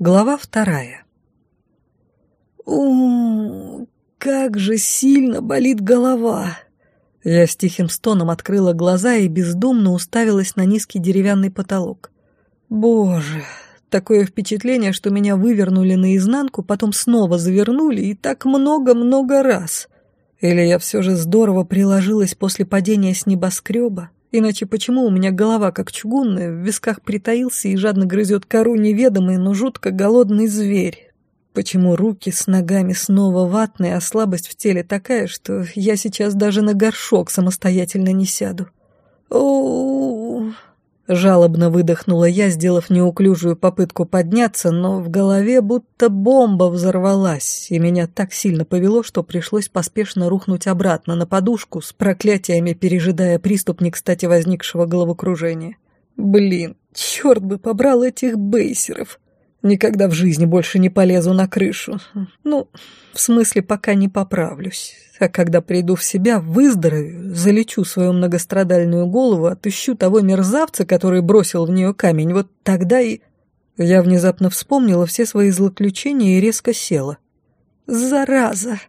Глава вторая. у как же сильно болит голова!» Я с тихим стоном открыла глаза и бездумно уставилась на низкий деревянный потолок. «Боже, такое впечатление, что меня вывернули наизнанку, потом снова завернули и так много-много раз. Или я все же здорово приложилась после падения с небоскреба, Иначе почему у меня голова как чугунная, в висках притаился и жадно грызет кору неведомый, но жутко голодный зверь? Почему руки с ногами снова ватные, а слабость в теле такая, что я сейчас даже на горшок самостоятельно не сяду? О, -о, -о, -о Жалобно выдохнула я, сделав неуклюжую попытку подняться, но в голове будто бомба взорвалась, и меня так сильно повело, что пришлось поспешно рухнуть обратно на подушку, с проклятиями пережидая приступ не кстати возникшего головокружения. Блин, черт бы побрал этих бейсеров. Никогда в жизни больше не полезу на крышу. Ну, в смысле, пока не поправлюсь. А когда приду в себя, выздоровею, залечу свою многострадальную голову, отыщу того мерзавца, который бросил в нее камень, вот тогда и... Я внезапно вспомнила все свои злоключения и резко села. «Зараза!»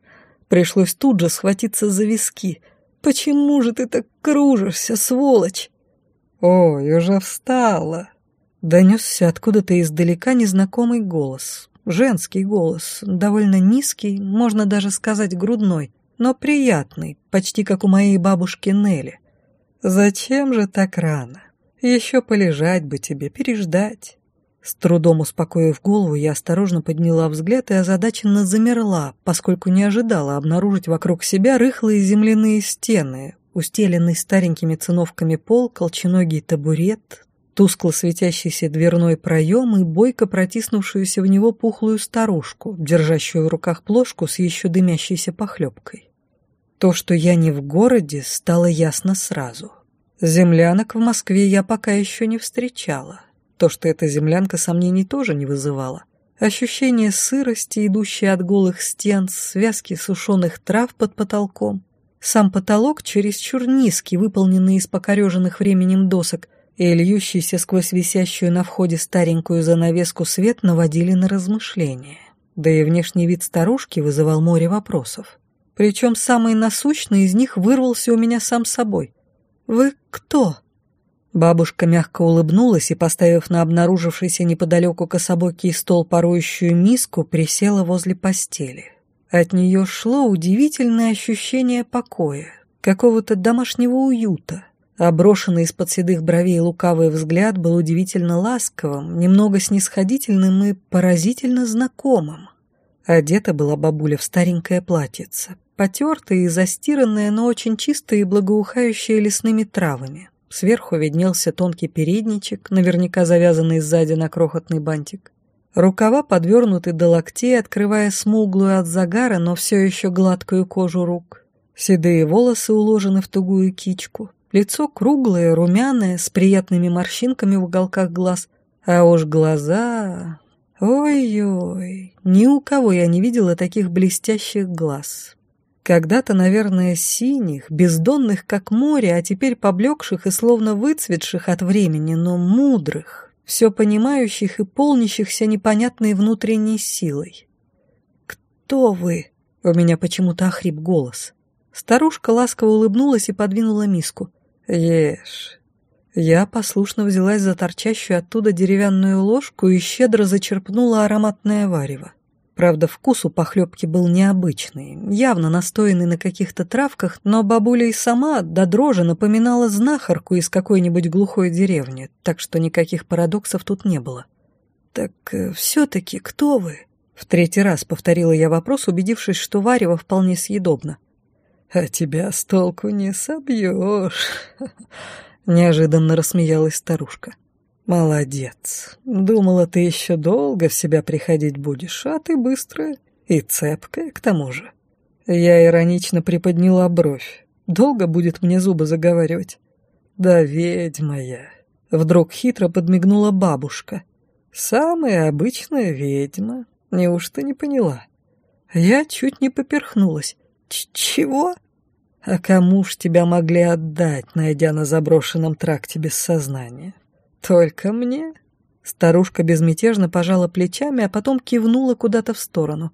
Пришлось тут же схватиться за виски. «Почему же ты так кружишься, сволочь?» «Ой, уже встала!» Донесся откуда-то издалека незнакомый голос. Женский голос, довольно низкий, можно даже сказать грудной, но приятный, почти как у моей бабушки Нелли. «Зачем же так рано? Еще полежать бы тебе, переждать». С трудом успокоив голову, я осторожно подняла взгляд и озадаченно замерла, поскольку не ожидала обнаружить вокруг себя рыхлые земляные стены, устеленный старенькими циновками пол, колченогий табурет, тускло светящийся дверной проем и бойко протиснувшуюся в него пухлую старушку, держащую в руках плошку с еще дымящейся похлебкой. То, что я не в городе, стало ясно сразу. Землянок в Москве я пока еще не встречала. То, что эта землянка сомнений тоже не вызывала. Ощущение сырости, идущее от голых стен, связки сушеных трав под потолком. Сам потолок чересчур низкий, выполненный из покореженных временем досок – и льющийся сквозь висящую на входе старенькую занавеску свет наводили на размышления. Да и внешний вид старушки вызывал море вопросов. Причем самый насущный из них вырвался у меня сам собой. «Вы кто?» Бабушка мягко улыбнулась и, поставив на обнаружившийся неподалеку кособокий стол парующую миску, присела возле постели. От нее шло удивительное ощущение покоя, какого-то домашнего уюта. Оброшенный из-под седых бровей лукавый взгляд был удивительно ласковым, немного снисходительным и поразительно знакомым. Одета была бабуля в старенькое платьице, потертое и застиранное, но очень чистое и благоухающее лесными травами. Сверху виднелся тонкий передничек, наверняка завязанный сзади на крохотный бантик. Рукава подвернуты до локтей, открывая смуглую от загара, но все еще гладкую кожу рук. Седые волосы уложены в тугую кичку, Лицо круглое, румяное, с приятными морщинками в уголках глаз. А уж глаза... Ой-ой, ни у кого я не видела таких блестящих глаз. Когда-то, наверное, синих, бездонных, как море, а теперь поблекших и словно выцветших от времени, но мудрых, все понимающих и полнящихся непонятной внутренней силой. «Кто вы?» — у меня почему-то охрип голос. Старушка ласково улыбнулась и подвинула миску. «Ешь». Я послушно взялась за торчащую оттуда деревянную ложку и щедро зачерпнула ароматное варево. Правда, вкус у похлебки был необычный, явно настоянный на каких-то травках, но бабуля и сама до дрожи напоминала знахарку из какой-нибудь глухой деревни, так что никаких парадоксов тут не было. «Так э, все-таки кто вы?» В третий раз повторила я вопрос, убедившись, что варево вполне съедобно. «А тебя с толку не собьешь», — неожиданно рассмеялась старушка. «Молодец. Думала, ты еще долго в себя приходить будешь, а ты быстрая и цепкая к тому же». Я иронично приподняла бровь. «Долго будет мне зубы заговаривать?» «Да ведьма я». Вдруг хитро подмигнула бабушка. «Самая обычная ведьма. Неужто не поняла?» Я чуть не поперхнулась. «Чего?» «А кому ж тебя могли отдать, найдя на заброшенном тракте без сознания? Только мне?» Старушка безмятежно пожала плечами, а потом кивнула куда-то в сторону.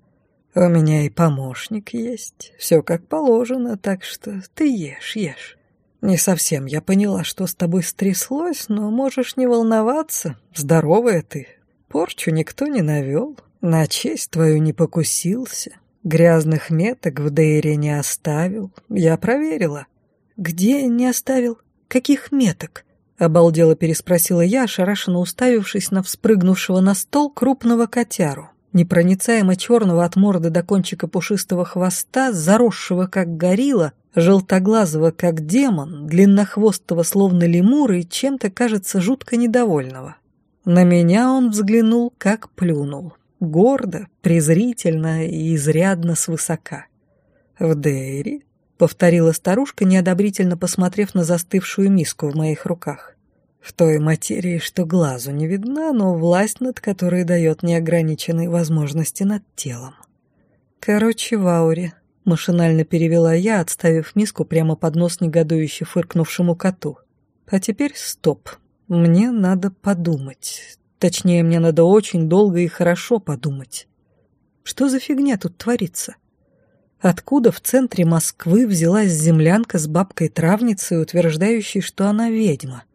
«У меня и помощник есть, все как положено, так что ты ешь, ешь. Не совсем я поняла, что с тобой стряслось, но можешь не волноваться, здоровая ты. Порчу никто не навел, на честь твою не покусился, грязных меток в Дейре не оставил, я проверила». «Где не оставил? Каких меток?» Обалдело переспросила я, ошарашенно уставившись на вспрыгнувшего на стол крупного котяру, непроницаемо черного от морды до кончика пушистого хвоста, заросшего как горилла, желтоглазого как демон, длиннохвостого словно лемур и чем-то, кажется, жутко недовольного. На меня он взглянул, как плюнул. Гордо, презрительно и изрядно свысока. В Дейре — повторила старушка, неодобрительно посмотрев на застывшую миску в моих руках. «В той материи, что глазу не видна, но власть над которой дает неограниченные возможности над телом». «Короче, в ауре», — машинально перевела я, отставив миску прямо под нос негодующе фыркнувшему коту. «А теперь стоп. Мне надо подумать. Точнее, мне надо очень долго и хорошо подумать. Что за фигня тут творится?» Откуда в центре Москвы взялась землянка с бабкой-травницей, утверждающей, что она ведьма?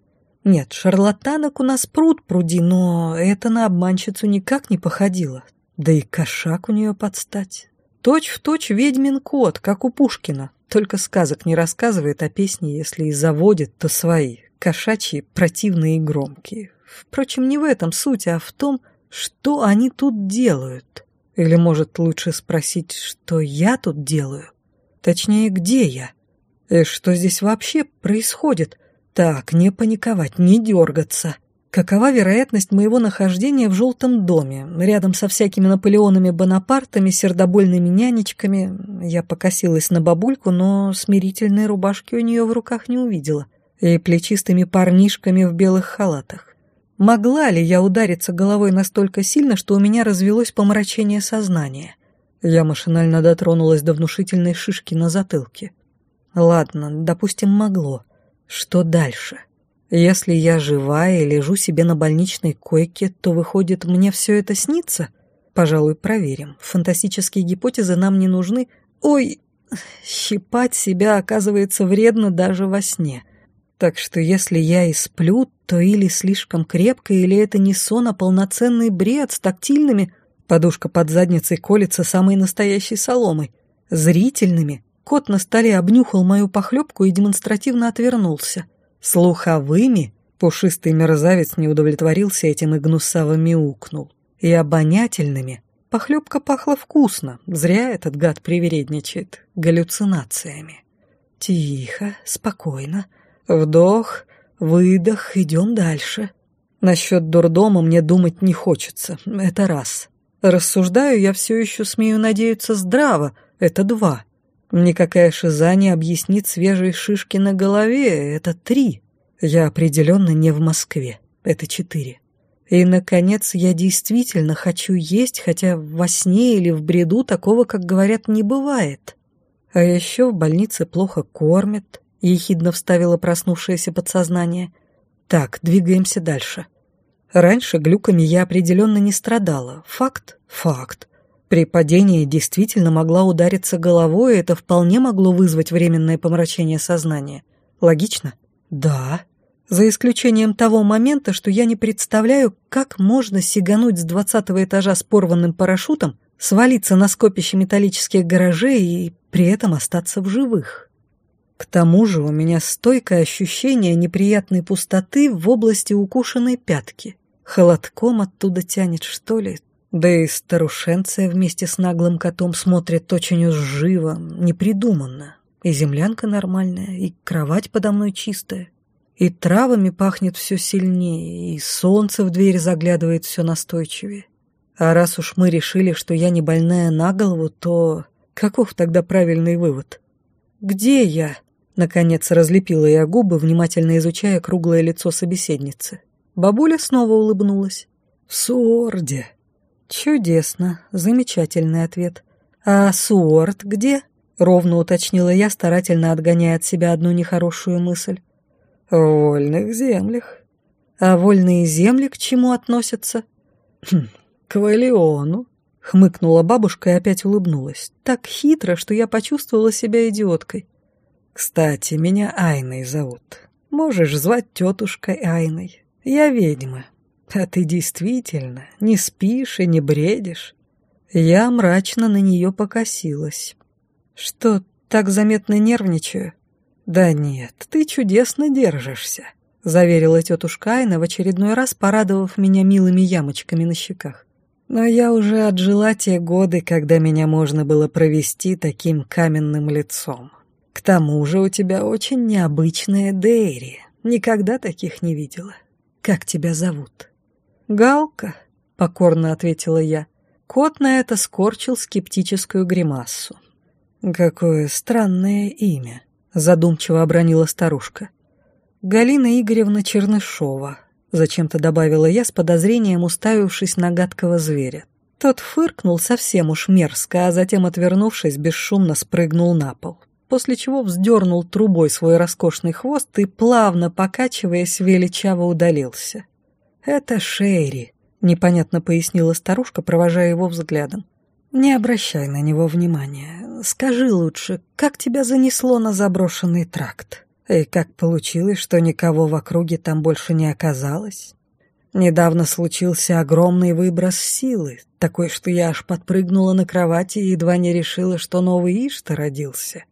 Нет, шарлатанок у нас пруд пруди, но это на обманщицу никак не походило. Да и кошак у нее подстать. Точь в точь ведьмин кот, как у Пушкина. Только сказок не рассказывает, а песни, если и заводит, то свои. Кошачьи, противные и громкие. Впрочем, не в этом суть, а в том, что они тут делают. Или, может, лучше спросить, что я тут делаю? Точнее, где я? И что здесь вообще происходит? Так, не паниковать, не дергаться. Какова вероятность моего нахождения в желтом доме, рядом со всякими Наполеонами Бонапартами, сердобольными нянечками? Я покосилась на бабульку, но смирительной рубашки у нее в руках не увидела. И плечистыми парнишками в белых халатах. Могла ли я удариться головой настолько сильно, что у меня развелось помрачение сознания? Я машинально дотронулась до внушительной шишки на затылке. Ладно, допустим, могло. Что дальше? Если я жива и лежу себе на больничной койке, то, выходит, мне все это снится? Пожалуй, проверим. Фантастические гипотезы нам не нужны. Ой, щипать себя, оказывается, вредно даже во сне. Так что если я и сплю, то или слишком крепко, или это не сон, а полноценный бред с тактильными, подушка под задницей колется самой настоящей соломой, зрительными. Кот на столе обнюхал мою похлебку и демонстративно отвернулся. Слуховыми пушистый мерзавец не удовлетворился этим и гнусаво мяукнул. И обонятельными похлебка пахла вкусно, зря этот гад привередничает, галлюцинациями. Тихо, спокойно, Вдох, выдох, идем дальше. Насчет дурдома мне думать не хочется, это раз. Рассуждаю я все еще смею надеяться здраво, это два. Никакая шиза не объяснит свежие шишки на голове, это три. Я определенно не в Москве, это четыре. И, наконец, я действительно хочу есть, хотя во сне или в бреду такого, как говорят, не бывает. А еще в больнице плохо кормят, — ехидно вставило проснувшееся подсознание. «Так, двигаемся дальше. Раньше глюками я определенно не страдала. Факт? Факт. При падении действительно могла удариться головой, и это вполне могло вызвать временное помрачение сознания. Логично? Да. За исключением того момента, что я не представляю, как можно сигануть с двадцатого этажа с порванным парашютом, свалиться на скопище металлических гаражей и при этом остаться в живых. К тому же у меня стойкое ощущение неприятной пустоты в области укушенной пятки. Холодком оттуда тянет, что ли? Да и старушенция вместе с наглым котом смотрит очень уж живо, непридуманно. И землянка нормальная, и кровать подо мной чистая. И травами пахнет все сильнее, и солнце в дверь заглядывает все настойчивее. А раз уж мы решили, что я не больная на голову, то каков тогда правильный вывод? Где я? Наконец разлепила я губы, внимательно изучая круглое лицо собеседницы. Бабуля снова улыбнулась. «В Суорде». «Чудесно. Замечательный ответ. А Суорд где?» — ровно уточнила я, старательно отгоняя от себя одну нехорошую мысль. «В вольных землях». А вольные земли к чему относятся? Хм, к Валиону, хмыкнула бабушка и опять улыбнулась. Так хитро, что я почувствовала себя идиоткой. Кстати, меня Айной зовут. Можешь звать тетушкой Айной. Я ведьма. А ты действительно не спишь и не бредишь. Я мрачно на нее покосилась. Что, так заметно нервничаю? Да нет, ты чудесно держишься, заверила тетушка Айна в очередной раз, порадовав меня милыми ямочками на щеках. Но я уже отжила те годы, когда меня можно было провести таким каменным лицом. К тому же у тебя очень необычная Дейри. Никогда таких не видела. Как тебя зовут? Галка, покорно ответила я. Кот на это скорчил скептическую гримассу. Какое странное имя, задумчиво обронила старушка. Галина Игоревна Чернышова, зачем-то добавила я с подозрением, уставившись на гадкого зверя. Тот фыркнул совсем уж мерзко, а затем, отвернувшись, бесшумно спрыгнул на пол после чего вздернул трубой свой роскошный хвост и, плавно покачиваясь, величаво удалился. «Это Шерри», — непонятно пояснила старушка, провожая его взглядом. «Не обращай на него внимания. Скажи лучше, как тебя занесло на заброшенный тракт? И как получилось, что никого в округе там больше не оказалось?» Недавно случился огромный выброс силы, такой, что я аж подпрыгнула на кровати и едва не решила, что новый Ишта родился.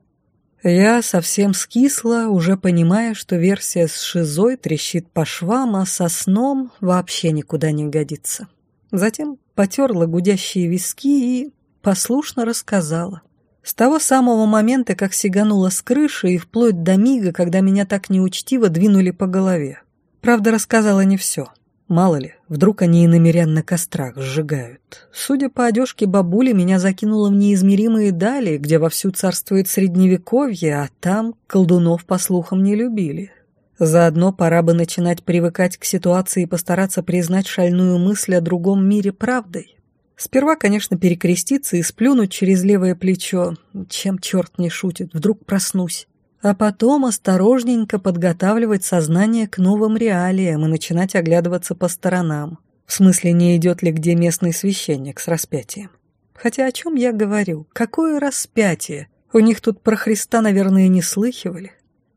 Я совсем скисла, уже понимая, что версия с шизой трещит по швам, а со сном вообще никуда не годится. Затем потерла гудящие виски и послушно рассказала. С того самого момента, как сиганула с крыши и вплоть до мига, когда меня так неучтиво двинули по голове. Правда, рассказала не все. Мало ли, вдруг они и намерян на кострах сжигают. Судя по одежке бабули, меня закинуло в неизмеримые дали, где вовсю царствует средневековье, а там колдунов, по слухам, не любили. Заодно пора бы начинать привыкать к ситуации и постараться признать шальную мысль о другом мире правдой. Сперва, конечно, перекреститься и сплюнуть через левое плечо. Чем черт не шутит, вдруг проснусь а потом осторожненько подготавливать сознание к новым реалиям и начинать оглядываться по сторонам. В смысле, не идет ли где местный священник с распятием. Хотя о чем я говорю? Какое распятие? У них тут про Христа, наверное, не слыхивали.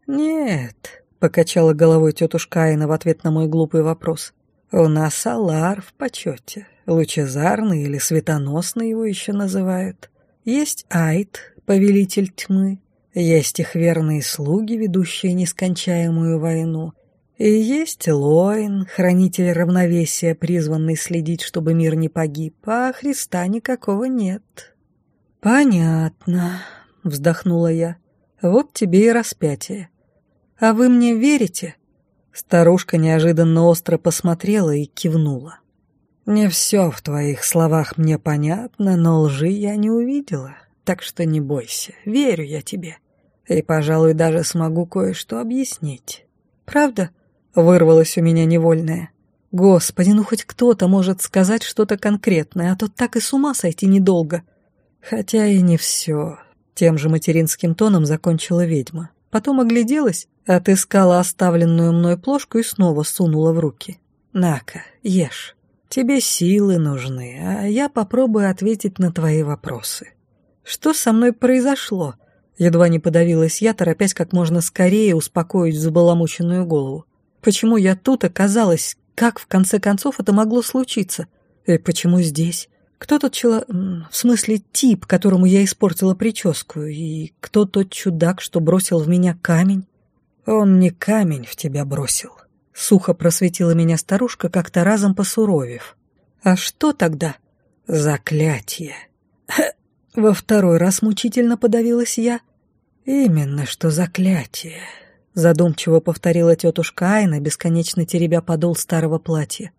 Нет, покачала головой тетушка Айна в ответ на мой глупый вопрос. У нас Алар в почете. Лучезарный или светоносный его еще называют. Есть Айт, повелитель тьмы, есть их верные слуги, ведущие нескончаемую войну, и есть Лоин, хранитель равновесия, призванный следить, чтобы мир не погиб, а Христа никакого нет. «Понятно», — вздохнула я. «Вот тебе и распятие. А вы мне верите?» Старушка неожиданно остро посмотрела и кивнула. «Не все в твоих словах мне понятно, но лжи я не увидела так что не бойся, верю я тебе. И, пожалуй, даже смогу кое-что объяснить. Правда? Вырвалось у меня невольное. Господи, ну хоть кто-то может сказать что-то конкретное, а то так и с ума сойти недолго. Хотя и не все. Тем же материнским тоном закончила ведьма. Потом огляделась, отыскала оставленную мной плошку и снова сунула в руки. «На-ка, ешь. Тебе силы нужны, а я попробую ответить на твои вопросы». Что со мной произошло? Едва не подавилась я, торопясь как можно скорее успокоить взбаламученную голову. Почему я тут оказалась? Как, в конце концов, это могло случиться? И почему здесь? Кто тот чело... В смысле, тип, которому я испортила прическу? И кто тот чудак, что бросил в меня камень? Он не камень в тебя бросил. Сухо просветила меня старушка, как-то разом посуровев. А что тогда? Заклятие. Во второй раз мучительно подавилась я. «Именно что заклятие», — задумчиво повторила тетушка Айна, бесконечно теребя подол старого платья.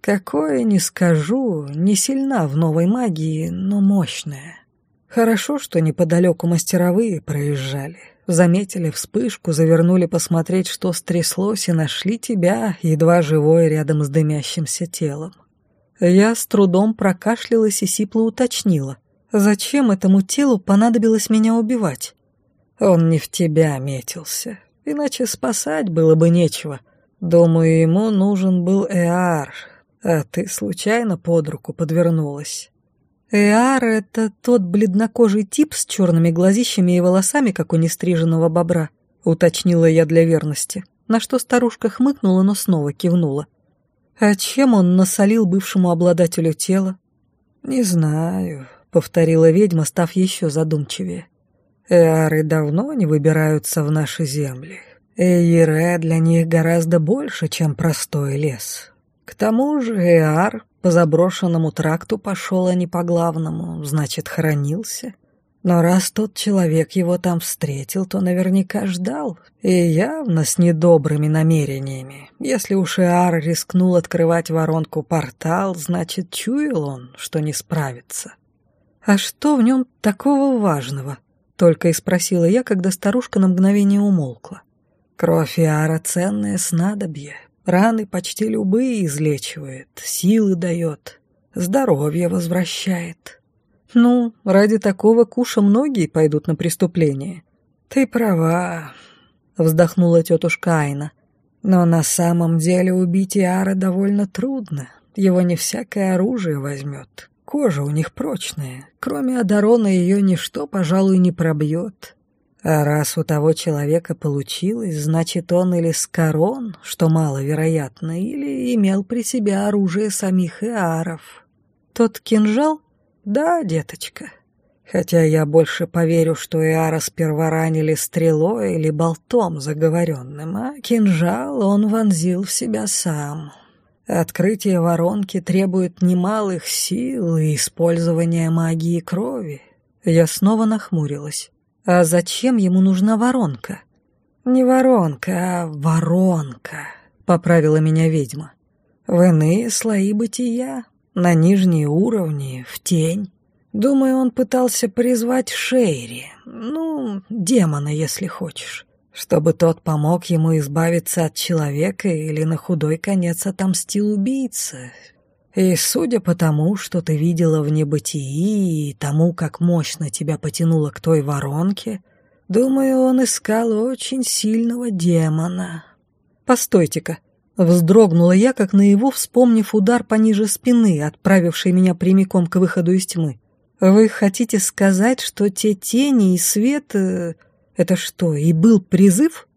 «Какое, не скажу, не сильна в новой магии, но мощная. Хорошо, что неподалеку мастеровые проезжали. Заметили вспышку, завернули посмотреть, что стряслось, и нашли тебя, едва живой, рядом с дымящимся телом. Я с трудом прокашлялась и сипло уточнила — Зачем этому телу понадобилось меня убивать? Он не в тебя метился, иначе спасать было бы нечего. Думаю, ему нужен был Эар, а ты случайно под руку подвернулась. Эар — это тот бледнокожий тип с черными глазищами и волосами, как у нестриженного бобра, уточнила я для верности, на что старушка хмыкнула, но снова кивнула. А чем он насолил бывшему обладателю тела? Не знаю, повторила ведьма, став еще задумчивее. Эары давно не выбираются в наши земли. Эйре для них гораздо больше, чем простой лес. К тому же Эар по заброшенному тракту пошел, а не по главному, значит, хранился. Но раз тот человек его там встретил, то наверняка ждал, и явно с недобрыми намерениями. Если уж Иар рискнул открывать воронку-портал, значит, чуял он, что не справится. «А что в нем такого важного?» — только и спросила я, когда старушка на мгновение умолкла. Кровь Иара — ценное снадобье. Раны почти любые излечивает, силы дает, здоровье возвращает. Ну, ради такого куша многие пойдут на преступление. Ты права, вздохнула тетушка Айна. Но на самом деле убить Иара довольно трудно. Его не всякое оружие возьмет. Кожа у них прочная. Кроме Адарона ее ничто, пожалуй, не пробьет. А раз у того человека получилось, значит, он или скорон, что маловероятно, или имел при себе оружие самих иаров. Тот кинжал? Да, деточка. Хотя я больше поверю, что Иара сперва ранили стрелой или болтом заговоренным, а кинжал он вонзил в себя сам. Открытие воронки требует немалых сил и использования магии крови. Я снова нахмурилась. А зачем ему нужна воронка? Не воронка, а воронка, поправила меня ведьма. В иные слои бытия, на нижние уровни, в тень. Думаю, он пытался призвать Шейри, ну, демона, если хочешь, чтобы тот помог ему избавиться от человека или на худой конец отомстил убийце. И судя по тому, что ты видела в небытии, и тому, как мощно тебя потянуло к той воронке, думаю, он искал очень сильного демона. Постойте-ка, вздрогнула я, как наяву, вспомнив удар пониже спины, отправивший меня прямиком к выходу из тьмы. Вы хотите сказать, что те тени и свет... Это что, и был призыв?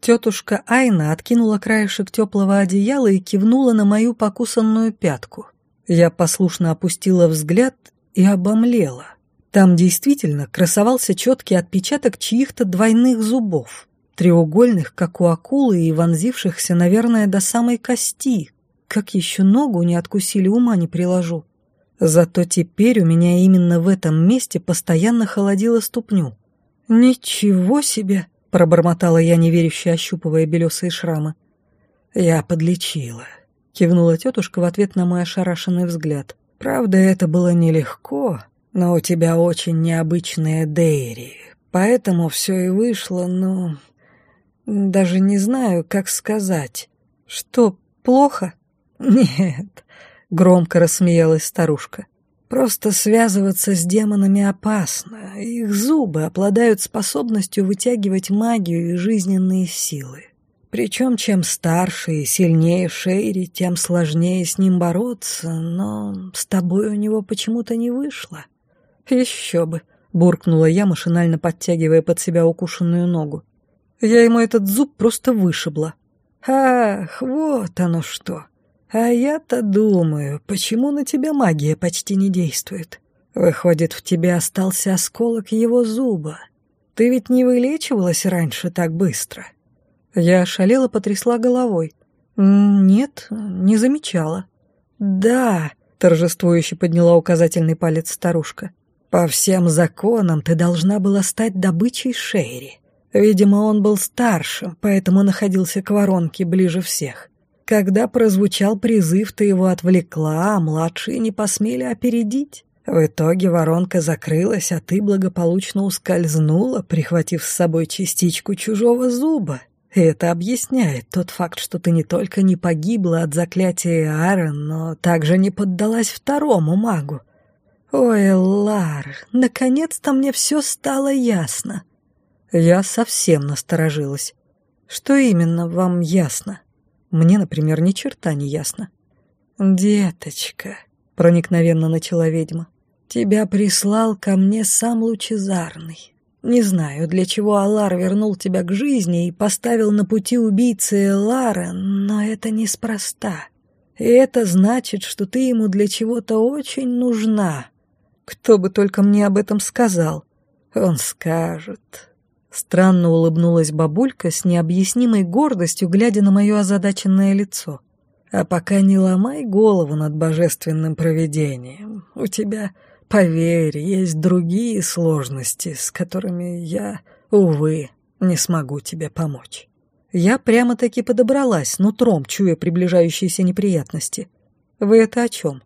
Тетушка Айна откинула краешек теплого одеяла и кивнула на мою покусанную пятку. Я послушно опустила взгляд и обомлела. Там действительно красовался четкий отпечаток чьих-то двойных зубов, треугольных, как у акулы, и вонзившихся, наверное, до самой кости. Как еще ногу не откусили, ума не приложу. Зато теперь у меня именно в этом месте постоянно холодило ступню. «Ничего себе!» — пробормотала я, неверяще ощупывая белесые шрамы. «Я подлечила», — кивнула тетушка в ответ на мой ошарашенный взгляд. «Правда, это было нелегко, но у тебя очень необычные дейри, поэтому все и вышло, но... Даже не знаю, как сказать. Что, плохо?» «Нет», — громко рассмеялась старушка. Просто связываться с демонами опасно. Их зубы обладают способностью вытягивать магию и жизненные силы. Причем чем старше и сильнее Шейри, тем сложнее с ним бороться, но с тобой у него почему-то не вышло. Еще бы, буркнула я, машинально подтягивая под себя укушенную ногу. Я ему этот зуб просто вышибла. Ах, вот оно что. А я-то думаю, почему на тебя магия почти не действует? Выходит, в тебе остался осколок его зуба. Ты ведь не вылечивалась раньше так быстро. Я ошалела, потрясла головой. Нет, не замечала. Да, торжествующе подняла указательный палец старушка. По всем законам ты должна была стать добычей Шейри. Видимо, он был старшим, поэтому находился к воронке ближе всех. Когда прозвучал призыв, ты его отвлекла, а младшие не посмели опередить. В итоге воронка закрылась, а ты благополучно ускользнула, прихватив с собой частичку чужого зуба. И это объясняет тот факт, что ты не только не погибла от заклятия Аарон, но также не поддалась второму магу. Ой, Лар, наконец-то мне все стало ясно. Я совсем насторожилась. Что именно вам ясно? Мне, например, ни черта не ясно. «Деточка», — проникновенно начала ведьма, — «тебя прислал ко мне сам лучезарный. Не знаю, для чего Алар вернул тебя к жизни и поставил на пути убийцы Элара, но это неспроста. И это значит, что ты ему для чего-то очень нужна. Кто бы только мне об этом сказал. Он скажет. Странно улыбнулась бабулька с необъяснимой гордостью, глядя на мое озадаченное лицо. А пока не ломай голову над божественным провидением. У тебя, поверь, есть другие сложности, с которыми я, увы, не смогу тебе помочь. Я прямо-таки подобралась, нутром чуя приближающиеся неприятности. Вы это о чем?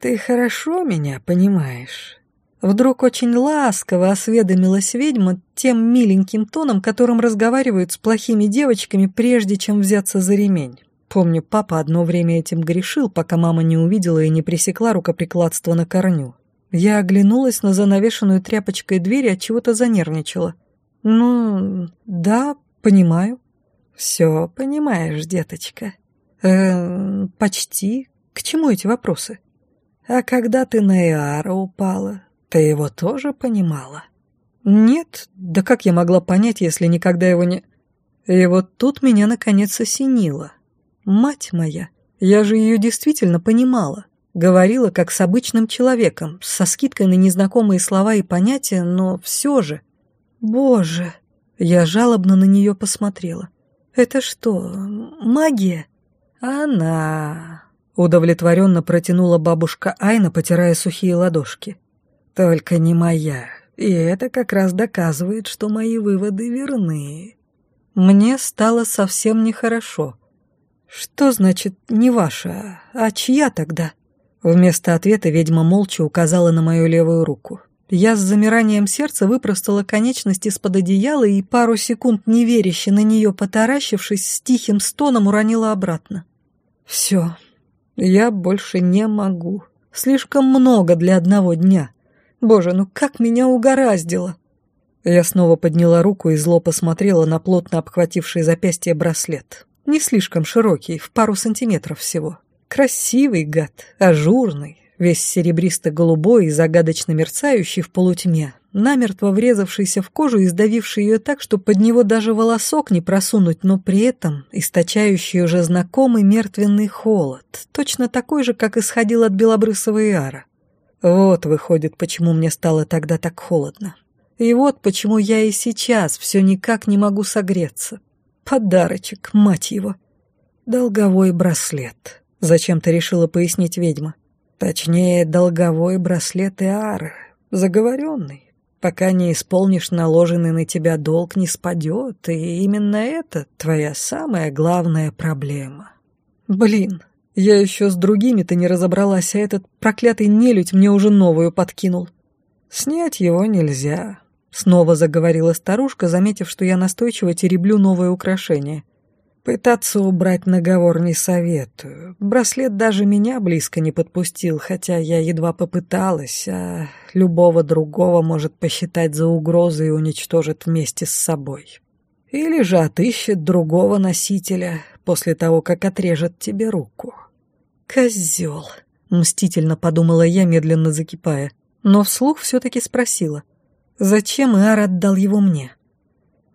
Ты хорошо меня понимаешь? Вдруг очень ласково осведомилась ведьма тем миленьким тоном, которым разговаривают с плохими девочками, прежде чем взяться за ремень. Помню, папа одно время этим грешил, пока мама не увидела и не пресекла рукоприкладство на корню. Я оглянулась на занавешенную тряпочкой дверь и от чего-то занервничала. «Ну, да, понимаю». «Все понимаешь, деточка». «Э, почти. К чему эти вопросы?» «А когда ты на Иара упала, ты его тоже понимала? Нет, да как я могла понять, если никогда его не... И вот тут меня наконец осенило. Мать моя, я же ее действительно понимала. Говорила как с обычным человеком, со скидкой на незнакомые слова и понятия, но все же... Боже! Я жалобно на нее посмотрела. Это что, магия? Она... Удовлетворенно протянула бабушка Айна, потирая сухие ладошки. Только не моя. И это как раз доказывает, что мои выводы верны. Мне стало совсем нехорошо. Что значит «не ваша», а чья тогда? Вместо ответа ведьма молча указала на мою левую руку. Я с замиранием сердца выпростала конечность из-под одеяла и пару секунд неверяще на нее потаращившись, с тихим стоном уронила обратно. Все, я больше не могу. Слишком много для одного дня. Боже, ну как меня угораздило!» Я снова подняла руку и зло посмотрела на плотно обхвативший запястье браслет. Не слишком широкий, в пару сантиметров всего. Красивый гад, ажурный, весь серебристо-голубой и загадочно мерцающий в полутьме, намертво врезавшийся в кожу и сдавивший ее так, что под него даже волосок не просунуть, но при этом источающий уже знакомый мертвенный холод, точно такой же, как исходил от белобрысого Иара. Вот, выходит, почему мне стало тогда так холодно. И вот почему я и сейчас все никак не могу согреться. Подарочек, мать его. Долговой браслет. Зачем-то решила пояснить ведьма. Точнее, долговой браслет Иары. Заговоренный. Пока не исполнишь наложенный на тебя долг, не спадет, и именно это твоя самая главная проблема. Блин, я еще с другими-то не разобралась, а этот проклятый нелюдь мне уже новую подкинул. Снять его нельзя. Снова заговорила старушка, заметив, что я настойчиво тереблю новое украшение. Пытаться убрать наговор не советую. Браслет даже меня близко не подпустил, хотя я едва попыталась, а любого другого может посчитать за угрозу и уничтожит вместе с собой. Или же отыщет другого носителя после того, как отрежет тебе руку. «Козел!» — мстительно подумала я, медленно закипая. Но вслух все-таки спросила. «Зачем Иар отдал его мне?»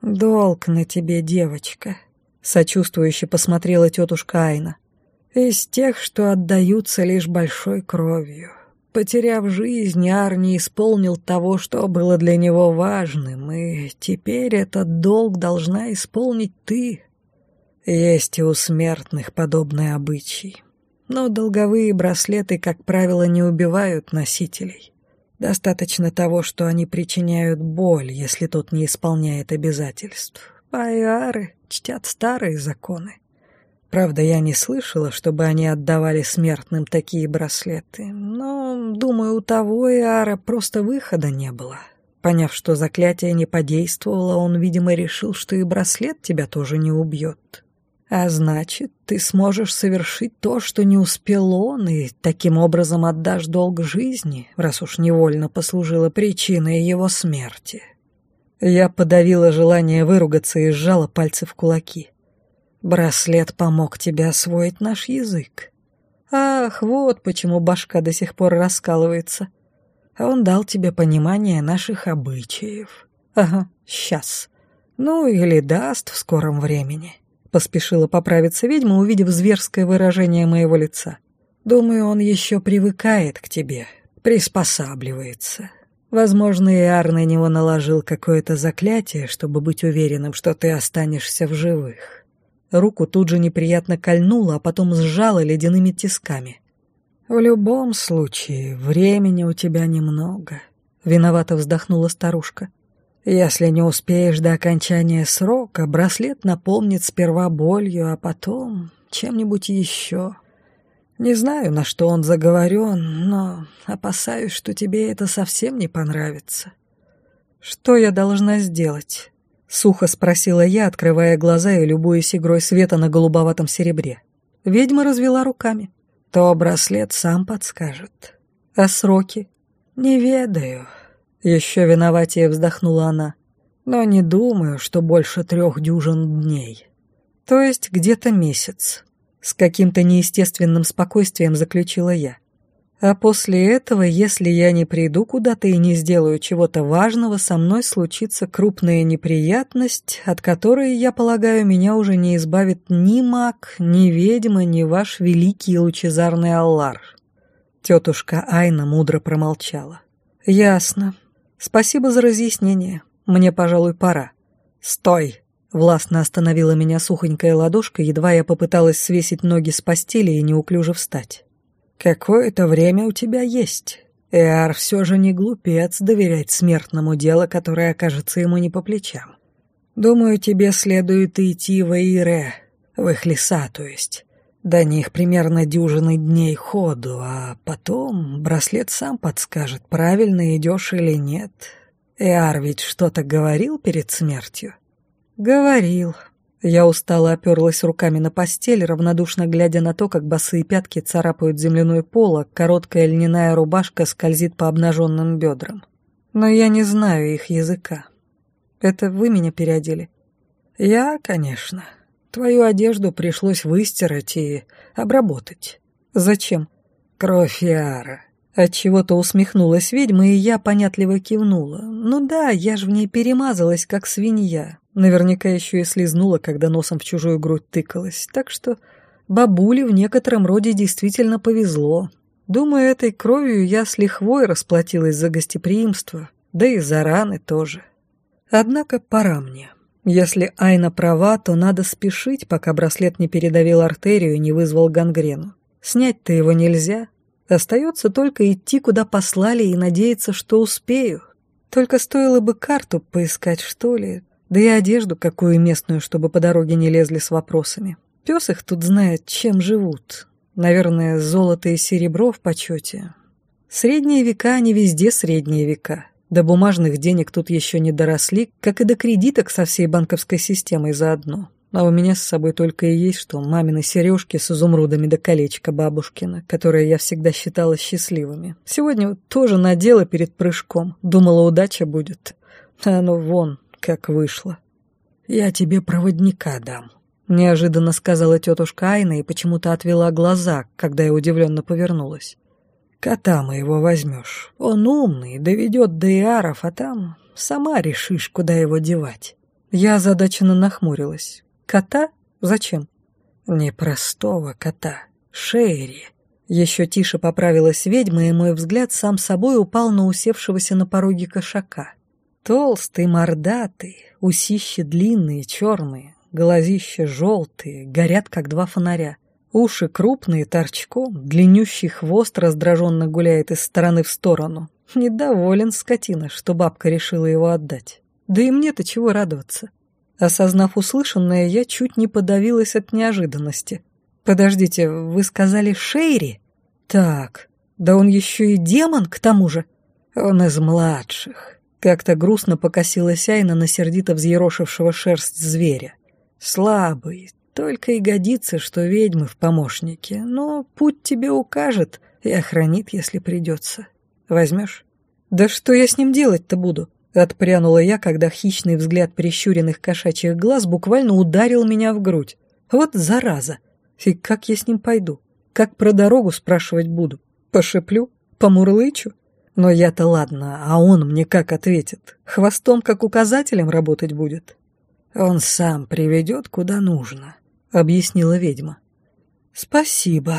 «Долг на тебе, девочка», — сочувствующе посмотрела тетушка Айна. «Из тех, что отдаются лишь большой кровью. Потеряв жизнь, Ар не исполнил того, что было для него важным, и теперь этот долг должна исполнить ты. Есть и у смертных подобные обычаи. Но долговые браслеты, как правило, не убивают носителей. Достаточно того, что они причиняют боль, если тот не исполняет обязательств. А иары чтят старые законы. Правда, я не слышала, чтобы они отдавали смертным такие браслеты, но, думаю, у того Иара просто выхода не было. Поняв, что заклятие не подействовало, он, видимо, решил, что и браслет тебя тоже не убьет. А значит, ты сможешь совершить то, что не успел он, и таким образом отдашь долг жизни, раз уж невольно послужила причиной его смерти. Я подавила желание выругаться и сжала пальцы в кулаки. Браслет помог тебе освоить наш язык. Ах, вот почему башка до сих пор раскалывается. А он дал тебе понимание наших обычаев. Ага, сейчас. Ну, или даст в скором времени. Поспешила поправиться ведьма, увидев зверское выражение моего лица. Думаю, он еще привыкает к тебе, приспосабливается. Возможно, и на него наложил какое-то заклятие, чтобы быть уверенным, что ты останешься в живых. Руку тут же неприятно кольнула, а потом сжала ледяными тисками. «В любом случае, времени у тебя немного», — виновато вздохнула старушка. «Если не успеешь до окончания срока, браслет напомнит сперва болью, а потом чем-нибудь еще. Не знаю, на что он заговорен, но опасаюсь, что тебе это совсем не понравится». «Что я должна сделать?» — сухо спросила я, открывая глаза и любуясь игрой света на голубоватом серебре. Ведьма развела руками. «То браслет сам подскажет. А сроки?» «Не ведаю». Еще виноватее вздохнула она. «Но не думаю, что больше трех дюжин дней. То есть где-то месяц». С каким-то неестественным спокойствием заключила я. А после этого, если я не приду куда-то и не сделаю чего-то важного, со мной случится крупная неприятность, от которой, я полагаю, меня уже не избавит ни маг, ни ведьма, ни ваш великий лучезарный Аллар. Тетушка Айна мудро промолчала. «Ясно. Спасибо за разъяснение. Мне, пожалуй, пора». «Стой!» — властно остановила меня сухонькая ладошка, едва я попыталась свесить ноги с постели и неуклюже встать. Какое-то время у тебя есть. Эар все же не глупец доверять смертному дело, которое окажется ему не по плечам. Думаю, тебе следует идти в Эйре, в их леса, то есть. До них примерно дюжины дней ходу, а потом браслет сам подскажет, правильно идешь или нет. Эар ведь что-то говорил перед смертью? Говорил, я устало оперлась руками на постель, равнодушно глядя на то, как босые пятки царапают земляной пол, а короткая льняная рубашка скользит по обнаженным бедрам. Но я не знаю их языка. Это вы меня переодели? Я, конечно. Твою одежду пришлось выстирать и обработать. Зачем? Кровь Яра. Отчего-то усмехнулась ведьма, и я понятливо кивнула. Ну да, я ж в ней перемазалась, как свинья. Наверняка еще и слезнула, когда носом в чужую грудь тыкалась. Так что бабуле в некотором роде действительно повезло. Думаю, этой кровью я с лихвой расплатилась за гостеприимство, да и за раны тоже. Однако пора мне. Если Айна права, то надо спешить, пока браслет не передавил артерию и не вызвал гангрену. Снять-то его нельзя. Остается только идти, куда послали, и надеяться, что успею. Только стоило бы карту поискать, что ли, да и одежду какую местную, чтобы по дороге не лезли с вопросами. Пес их тут знает, чем живут. Наверное, золото и серебро в почете. Средние века, не везде средние века. До бумажных денег тут еще не доросли, как и до кредиток со всей банковской системой заодно. А у меня с собой только и есть что мамины сережки с изумрудами до колечка бабушкина, которые я всегда считала счастливыми. Сегодня тоже надела перед прыжком, думала, удача будет. А ну вон, как вышло. «Я тебе проводника дам», — неожиданно сказала тетушка Айна и почему-то отвела глаза, когда я удивленно повернулась. «Кота моего возьмешь. Он умный, доведет до Иаров, а там сама решишь, куда его девать». Я озадаченно нахмурилась. «Кота? Зачем?» «Непростого кота. Шерри». Еще тише поправилась ведьма, и мой взгляд сам собой упал на усевшегося на пороге кошака. Толстый, мордатый, усища длинные, черные, глазища желтые, горят, как два фонаря. Уши крупные, торчком, длиннющий хвост раздраженно гуляет из стороны в сторону. Недоволен скотина, что бабка решила его отдать. Да и мне-то чего радоваться. Осознав услышанное, я чуть не подавилась от неожиданности. «Подождите, вы сказали Шейри?» «Так, да он еще и демон, к тому же». «Он из младших. Как-то грустно покосилась Айна на сердито взъерошившего шерсть зверя. Слабый, только и годится, что ведьмы в помощнике, но путь тебе укажет и охранит, если придется. Возьмешь? Да что я с ним делать-то буду? Отпрянула я, когда хищный взгляд прищуренных кошачьих глаз буквально ударил меня в грудь. Вот зараза! И как я с ним пойду? Как про дорогу спрашивать буду? Пошеплю? Помурлычу? Но я-то ладно, а он мне как ответит? Хвостом как указателем работать будет? Он сам приведет куда нужно, объяснила ведьма. Спасибо.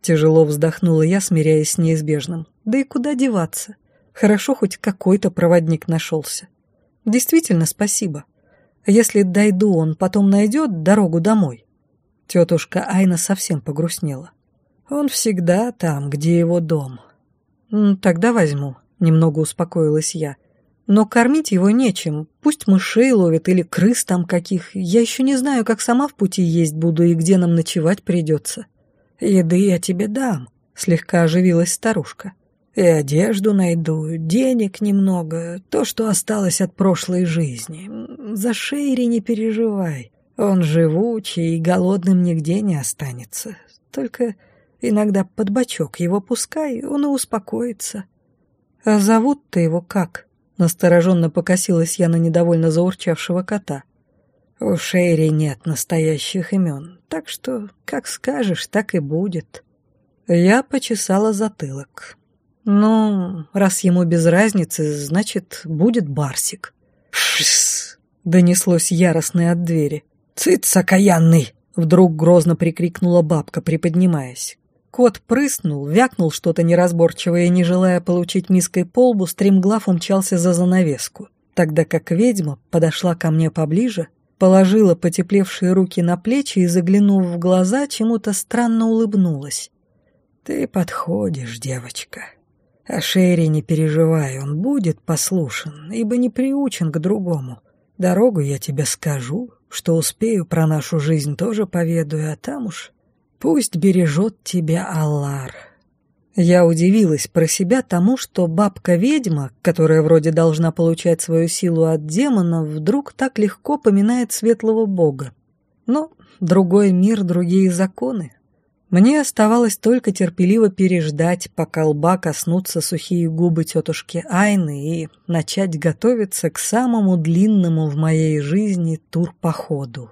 Тяжело вздохнула я, смиряясь с неизбежным. Да и куда деваться? Хорошо, хоть какой-то проводник нашелся. Действительно, спасибо. Если дойду, он потом найдет дорогу домой. Тетушка Айна совсем погрустнела. Он всегда там, где его дом. Тогда возьму, немного успокоилась я. Но кормить его нечем. Пусть мышей ловит или крыс там каких. Я еще не знаю, как сама в пути есть буду и где нам ночевать придется. Еды я тебе дам, слегка оживилась старушка. И одежду найду, денег немного, то, что осталось от прошлой жизни. За Шейри не переживай. Он живучий и голодным нигде не останется. Только иногда под бочок его пускай, он и успокоится. А зовут-то его как? Настороженно покосилась я на недовольно заурчавшего кота. У Шейри нет настоящих имен, так что, как скажешь, так и будет. Я почесала затылок. Ну, раз ему без разницы, значит, будет Барсик. «Шсс!» — донеслось яростное от двери. «Цыц, окаянный!» — вдруг грозно прикрикнула бабка, приподнимаясь. Кот прыснул, вякнул что-то неразборчивое не желая получить миской полбу, стремглав умчался за занавеску, тогда как ведьма подошла ко мне поближе, положила потеплевшие руки на плечи и, заглянув в глаза, чему-то странно улыбнулась. «Ты подходишь, девочка. О Шерри не переживай, он будет послушен, ибо не приучен к другому. Дорогу я тебе скажу, что успею про нашу жизнь тоже поведаю, а там уж Пусть бережет тебя Аллар. Я удивилась про себя тому, что бабка-ведьма, которая вроде должна получать свою силу от демона, вдруг так легко поминает светлого бога. Но другой мир, другие законы. Мне оставалось только терпеливо переждать, пока лба коснутся сухие губы тетушки Айны и начать готовиться к самому длинному в моей жизни турпоходу.